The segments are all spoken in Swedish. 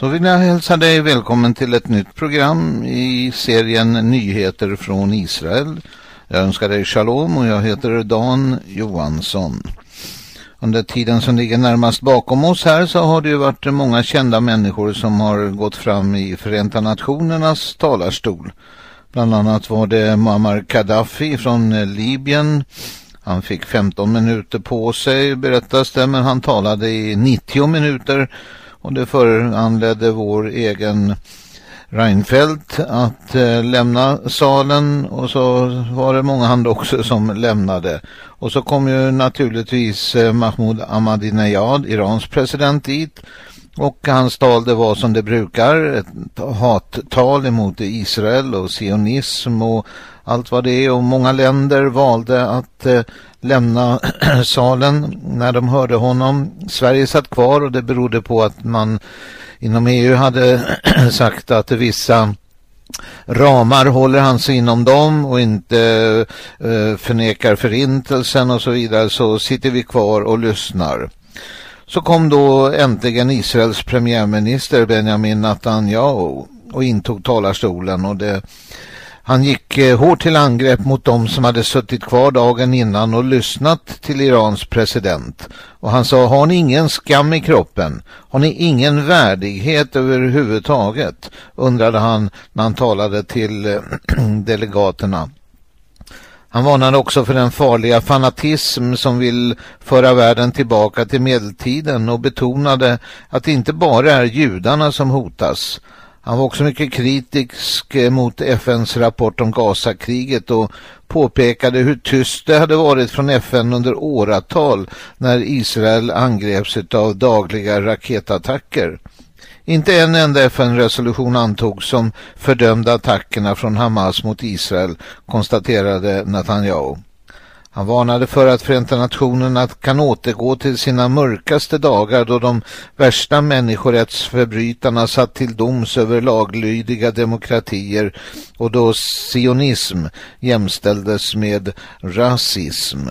Så vill jag hälsa dig välkommen till ett nytt program i serien Nyheter från Israel. Jag önskar dig shalom och jag heter Dan Johansson. Under tiden som ligger närmast bakom oss här så har det ju varit många kända människor som har gått fram i Förenta Nationernas talarstol. Bland annat var det Muammar Gaddafi från Libyen. Han fick 15 minuter på sig berättas det men han talade i 90 minuter och det föranledde vår egen Reinfeldt att eh, lämna salen. Och så var det många andra också som lämnade. Och så kom ju naturligtvis eh, Mahmoud Ahmadinejad, Irans president dit. Och hans tal det var som det brukar, ett hattal emot Israel och sionism och allt vad det är. Och många länder valde att eh, lämna salen när de hörde honom. Sverige satt kvar och det berodde på att man inom EU hade sagt att vissa ramar håller han sig inom dem och inte eh, förnekar förintelsen och så vidare så sitter vi kvar och lyssnar. Så kom då äntligen Israels premiärminister Benjamin Netanyahu och intog talarstolen och det han gick eh, hårt till angrepp mot dem som hade suttit kvar dagen innan och lyssnat till Irans president. Och han sa, har ni ingen skam i kroppen? Har ni ingen värdighet överhuvudtaget? Undrade han när han talade till eh, delegaterna. Han varnade också för den farliga fanatism som vill föra världen tillbaka till medeltiden och betonade att det inte bara är judarna som hotas. Han var också mycket kritisk eh, mot FNs rapport om Gazakriget och påpekade hur tyst det hade varit från FN under åratal när Israel angreps av dagliga raketattacker. Inte en enda FN-resolution antogs som fördömde attackerna från Hamas mot Israel, konstaterade Netanyahu. Han varnade för att Förenta Nationerna kan återgå till sina mörkaste dagar då de värsta människorättsförbrytarna satt till doms över laglydiga demokratier och då sionism jämställdes med rasism.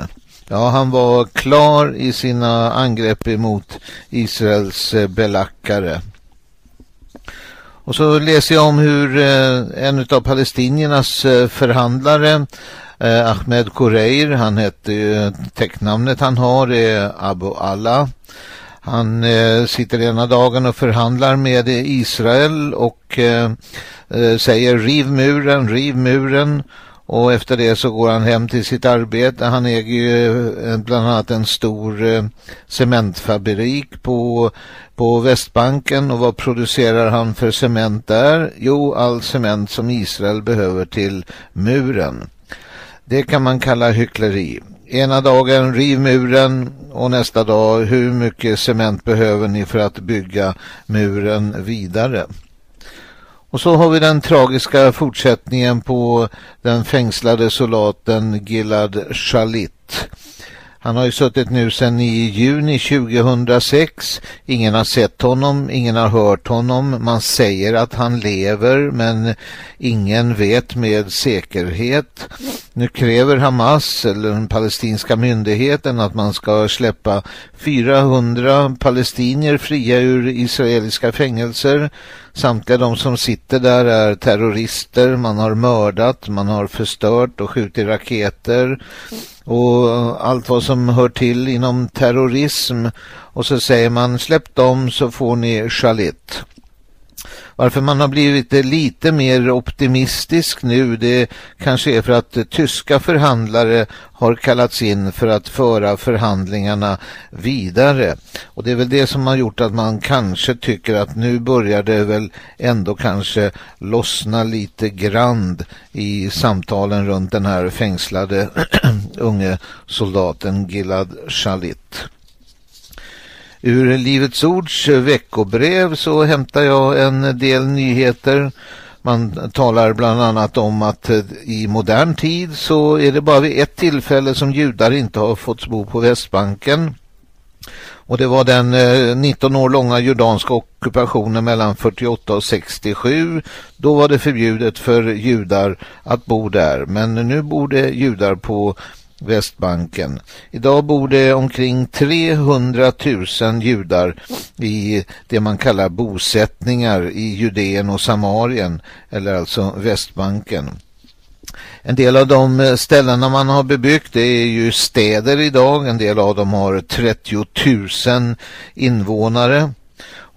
Ja, han var klar i sina angrepp emot Israels belackare. Och så läser jag om hur eh, en av palestiniernas eh, förhandlare eh, Ahmed Kureir, han heter tecknamnet han har är Abu Allah. Han eh, sitter ena dagen och förhandlar med Israel och eh, säger riv muren, riv muren och efter det så går han hem till sitt arbete. Han äger ju eh, bland annat en stor eh, cementfabrik på, på Västbanken. Och vad producerar han för cement där? Jo, all cement som Israel behöver till muren. Det kan man kalla hyckleri. Ena dagen riv muren och nästa dag hur mycket cement behöver ni för att bygga muren vidare? Och så har vi den tragiska fortsättningen på den fängslade soldaten Gilad Shalit. Han har ju suttit nu sedan i juni 2006. Ingen har sett honom, ingen har hört honom. Man säger att han lever men ingen vet med säkerhet. Nu kräver Hamas eller den palestinska myndigheten att man ska släppa 400 palestinier fria ur israeliska fängelser. Samtliga de som sitter där är terrorister. Man har mördat, man har förstört och skjutit raketer och eh, allt vad som hör till inom terrorism. Och så säger man släpp dem så får ni Chalet. Varför man har blivit lite mer optimistisk nu det kanske är för att tyska förhandlare har kallats in för att föra förhandlingarna vidare. Och det är väl det som har gjort att man kanske tycker att nu börjar det väl ändå kanske lossna lite grann i samtalen runt den här fängslade unge soldaten Gilad Shalit. Ur Livets Ords veckobrev så hämtar jag en del nyheter. Man talar bland annat om att eh, i modern tid så är det bara vid ett tillfälle som judar inte har fått bo på Västbanken. Och det var den eh, 19 år långa jordanska ockupationen mellan 48 och 67. Då var det förbjudet för judar att bo där. Men nu bor det judar på Västbanken. Idag bor det omkring 300 000 judar i det man kallar bosättningar i Judeen och Samarien, eller alltså Västbanken. En del av de ställena man har bebyggt är ju städer idag. En del av dem har 30 000 invånare.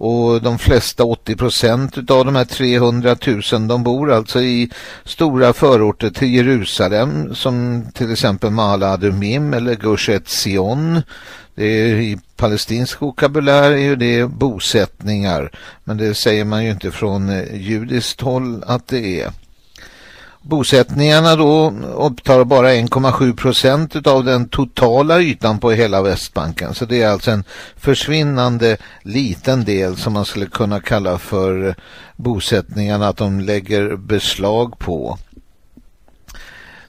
Och de flesta 80 procent av de här 300 000 de bor alltså i stora förorter till Jerusalem som till exempel Mala Adumim eller Gush Etzion. Det är i palestinsk vokabulär är ju det bosättningar men det säger man ju inte från eh, judiskt håll att det är. Bosättningarna då upptar bara 1,7 procent av den totala ytan på hela Västbanken. Så det är alltså en försvinnande liten del som man skulle kunna kalla för bosättningarna att de lägger beslag på.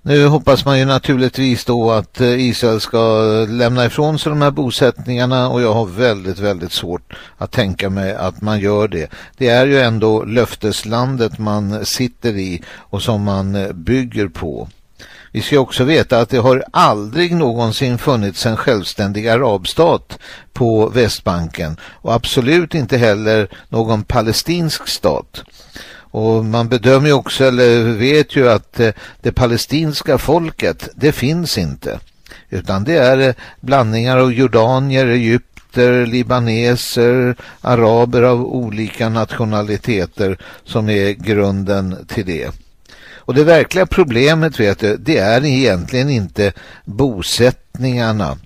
Nu hoppas man ju naturligtvis då att eh, Israel ska lämna ifrån sig de här bosättningarna och jag har väldigt, väldigt svårt att tänka mig att man gör det. Det är ju ändå löfteslandet man sitter i och som man eh, bygger på. Vi ska också veta att det har aldrig någonsin funnits en självständig arabstat på Västbanken och absolut inte heller någon palestinsk stat. Och man bedömer ju också, eller vet ju att eh, det palestinska folket, det finns inte. Utan det är eh, blandningar av jordanier, egypter, libaneser, araber av olika nationaliteter som är grunden till det. Och det verkliga problemet vet du, det är egentligen inte bosättningarna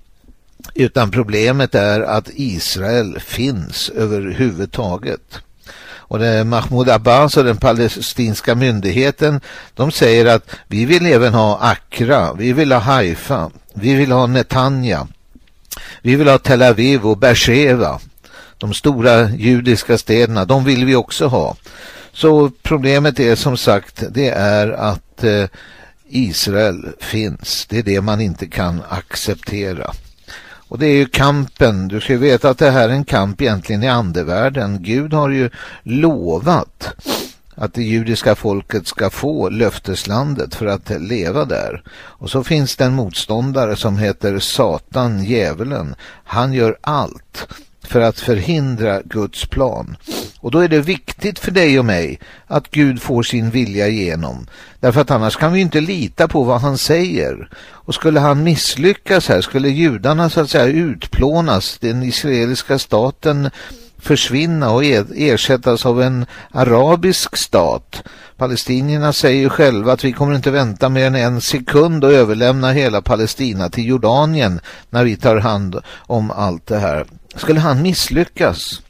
utan problemet är att Israel finns överhuvudtaget. Och det Mahmoud Abbas och den palestinska myndigheten de säger att vi vill även ha Accra, vi vill ha Haifa, vi vill ha Netanya, vi vill ha Tel Aviv och Beersheva. De stora judiska städerna, de vill vi också ha. Så problemet är som sagt, det är att eh, Israel finns. Det är det man inte kan acceptera. Och det är ju kampen, du ska veta att det här är en kamp egentligen i andevärlden. Gud har ju lovat att det judiska folket ska få löfteslandet för att leva där. Och så finns det en motståndare som heter Satan, djävulen. Han gör allt för att förhindra Guds plan. Och då är det viktigt för dig och mig att Gud får sin vilja igenom. Därför att annars kan vi inte lita på vad han säger. Och skulle han misslyckas här, skulle judarna så att säga utplånas, den israeliska staten försvinna och ersättas av en arabisk stat. Palestinierna säger själva att vi kommer inte vänta mer än en sekund och överlämna hela Palestina till Jordanien när vi tar hand om allt det här. Skulle han misslyckas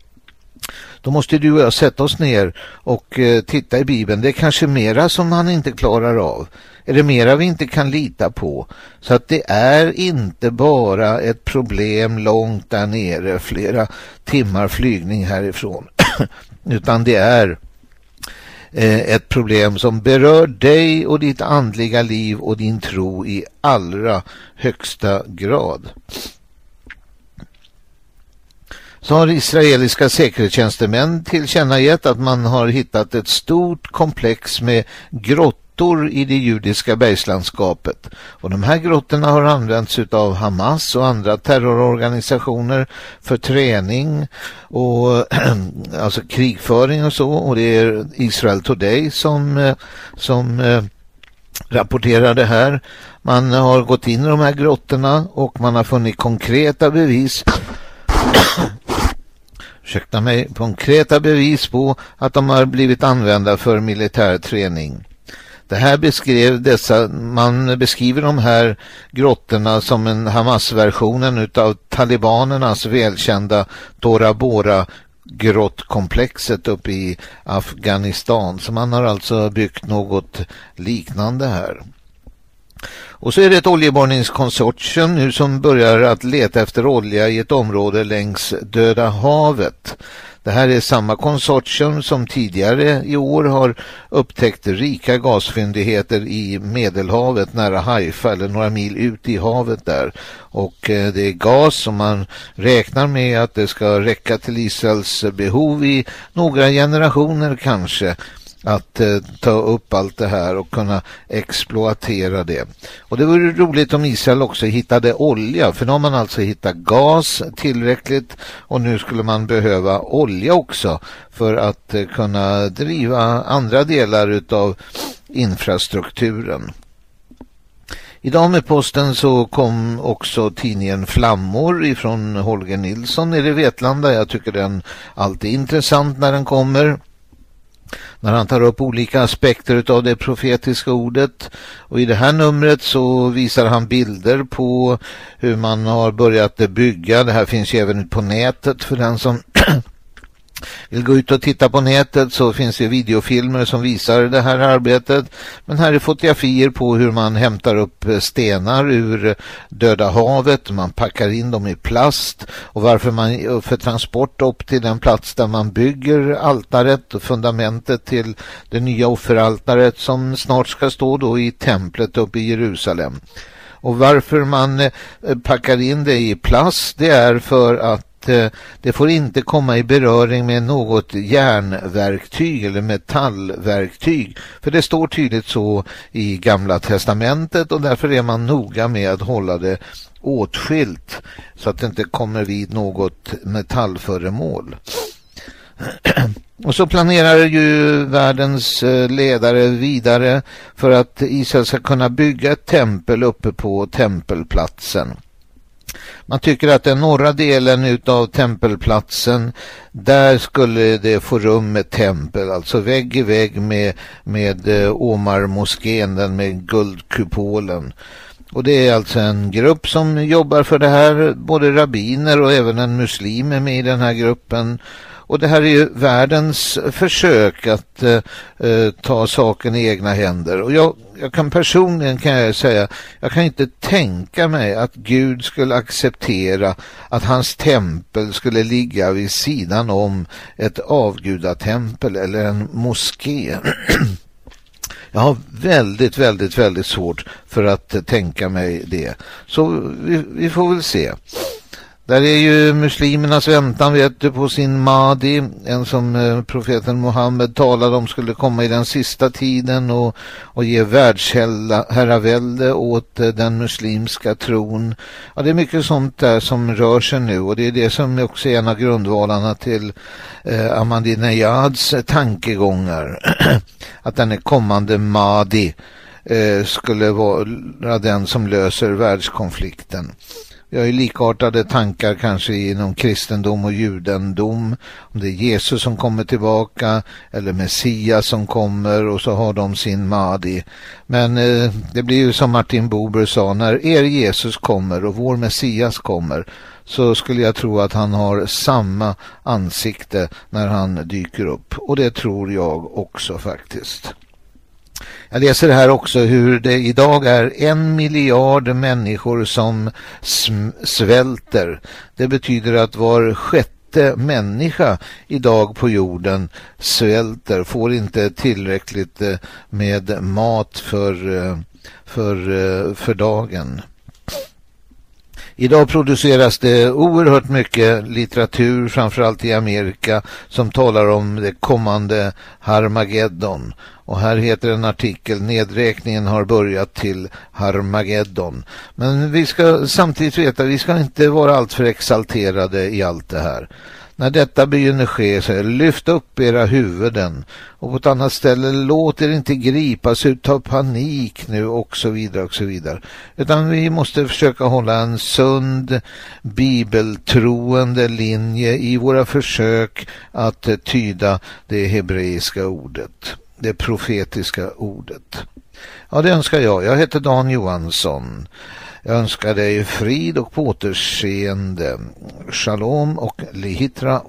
då måste du och jag sätta oss ner och eh, titta i Bibeln. Det är kanske mera som han inte klarar av. Är det mera vi inte kan lita på? Så att det är inte bara ett problem långt där nere, flera timmar flygning härifrån. Utan det är Eh, ett problem som berör dig och ditt andliga liv och din tro i allra högsta grad. Så har israeliska säkerhetstjänstemän tillkännagett att man har hittat ett stort komplex med grottor i det judiska bergslandskapet. Och de här grottorna har använts av Hamas och andra terrororganisationer för träning och alltså krigföring och så. Och det är Israel Today som, eh, som eh, rapporterar det här. Man har gått in i de här grottorna och man har funnit konkreta bevis ursäkta mig, konkreta bevis på att de har blivit använda för militär träning. Det här beskrev dessa, man beskriver de här grottorna som en Hamas-versionen utav talibanernas välkända Tora Bora grottkomplexet uppe i Afghanistan. Så man har alltså byggt något liknande här. Och så är det ett oljeborrningskonsortium nu som börjar att leta efter olja i ett område längs Döda havet. Det här är samma konsortium som tidigare i år har upptäckt rika gasfyndigheter i Medelhavet nära Haifa eller några mil ut i havet där. Och eh, det är gas som man räknar med att det ska räcka till Israels behov i några generationer kanske att eh, ta upp allt det här och kunna exploatera det. Och det vore roligt om Israel också hittade olja för nu har man alltså hittat gas tillräckligt och nu skulle man behöva olja också för att eh, kunna driva andra delar utav infrastrukturen. Idag med posten så kom också tidningen Flammor ifrån Holger Nilsson nere i Vetlanda. Jag tycker den alltid är intressant när den kommer när han tar upp olika aspekter av det profetiska ordet. Och i det här numret så visar han bilder på hur man har börjat bygga. Det här finns ju även på nätet för den som vill gå ut och titta på nätet så finns det videofilmer som visar det här arbetet. Men här är fotografier på hur man hämtar upp stenar ur Döda havet. Man packar in dem i plast och varför man för transport upp till den plats där man bygger altaret och fundamentet till det nya offeraltaret som snart ska stå då i templet uppe i Jerusalem. Och varför man eh, packar in det i plast det är för att Eh, det får inte komma i beröring med något järnverktyg eller metallverktyg. För det står tydligt så i Gamla testamentet och därför är man noga med att hålla det åtskilt så att det inte kommer vid något metallföremål. Och så planerar ju världens eh, ledare vidare för att Israel ska kunna bygga ett tempel uppe på tempelplatsen. Man tycker att den norra delen utav tempelplatsen, där skulle det få rum med tempel, alltså vägg i vägg med, med eh, Omar-moskén, den med guldkupolen. Och det är alltså en grupp som jobbar för det här, både rabbiner och även en muslim är med i den här gruppen. Och det här är ju världens försök att eh, eh, ta saken i egna händer. Och jag, jag kan personligen kan jag säga, jag kan inte tänka mig att Gud skulle acceptera att hans tempel skulle ligga vid sidan om ett avgudatempel eller en moské. Jag har väldigt, väldigt, väldigt svårt för att tänka mig det. Så vi, vi får väl se. Där är ju muslimernas väntan vet du på sin Mahdi, en som eh, profeten Muhammed talade om skulle komma i den sista tiden och, och ge världsherravälde åt eh, den muslimska tron. Ja, det är mycket sånt där som rör sig nu och det är det som också är en av grundvalarna till eh, Ahmadinejads tankegångar. Att den är kommande Mahdi eh, skulle vara den som löser världskonflikten. Vi har ju likartade tankar kanske inom kristendom och judendom. Om det är Jesus som kommer tillbaka eller Messias som kommer och så har de sin Mahdi. Men eh, det blir ju som Martin Buber sa, när er Jesus kommer och vår Messias kommer så skulle jag tro att han har samma ansikte när han dyker upp. Och det tror jag också faktiskt. Jag läser här också hur det idag är en miljard människor som svälter. Det betyder att var sjätte människa idag på jorden svälter, får inte tillräckligt eh, med mat för, eh, för, eh, för dagen. Idag produceras det oerhört mycket litteratur, framförallt i Amerika, som talar om det kommande Harmageddon. Och här heter en artikel, nedräkningen har börjat till Harmageddon. Men vi ska samtidigt veta, vi ska inte vara alltför exalterade i allt det här. När detta begynner ske så lyft upp era huvuden och på ett annat ställe låt er inte gripas utav panik nu och så vidare och så vidare. Utan vi måste försöka hålla en sund bibeltroende linje i våra försök att tyda det hebreiska ordet, det profetiska ordet. Ja, det önskar jag. Jag heter Dan Johansson. Jag önskar dig frid och på återseende. Shalom och lihitra.